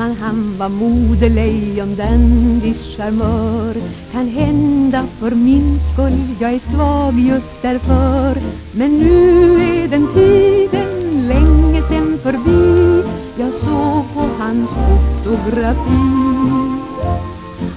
han, han var modelejon, dandy charmör Kan hända för min skull, jag är svag just därför. Men nu är den tiden länge sen förbi. Jag såg på hans fotografi.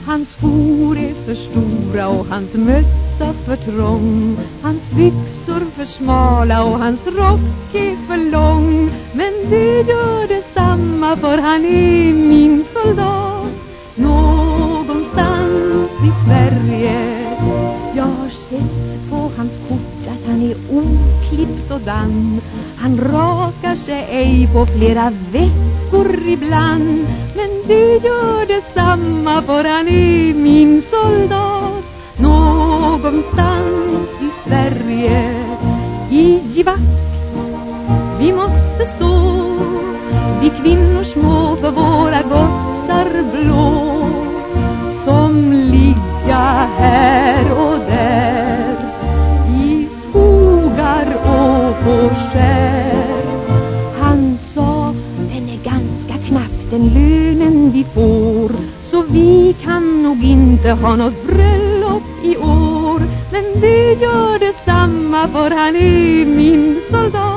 Hans skor är för stora och hans mössa för trång. Hans byxor för smala och hans rock är för lång. Men det gör detsamma för han är min soldat Någonstans i Sverige. Jag har sett på hans kort att han är oklippt och dan Han rakar sig ej på flera veckor ibland. Men det gör detsamma för han är min soldat Någonstans i Sverige. I vakt vi måste stå Vi kvinnor och skär Han sa Den är ganska knapp den lönen vi får Så vi kan nog inte ha något bröllop i år. Men det gör detsamma för han är min soldat.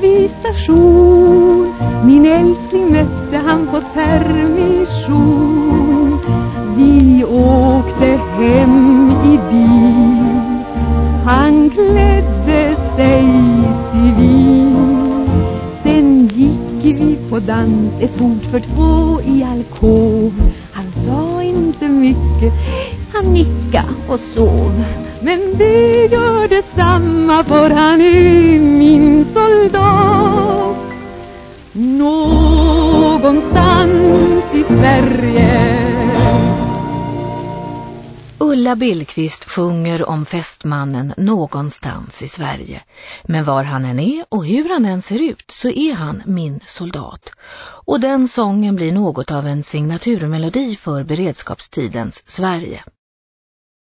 Vid station Min älskling mötte han på permission. Vi åkte hem i bil. Han klädde sig civil. Sen gick vi på dans Ett bord för två i alkov. Han sa inte mycket. Han nicka och sov. Men det gör detsamma för han är Ulla Billqvist sjunger om fästmannen någonstans i Sverige. Men var han än är och hur han än ser ut så är han min soldat. Och den sången blir något av en signaturmelodi för beredskapstidens Sverige.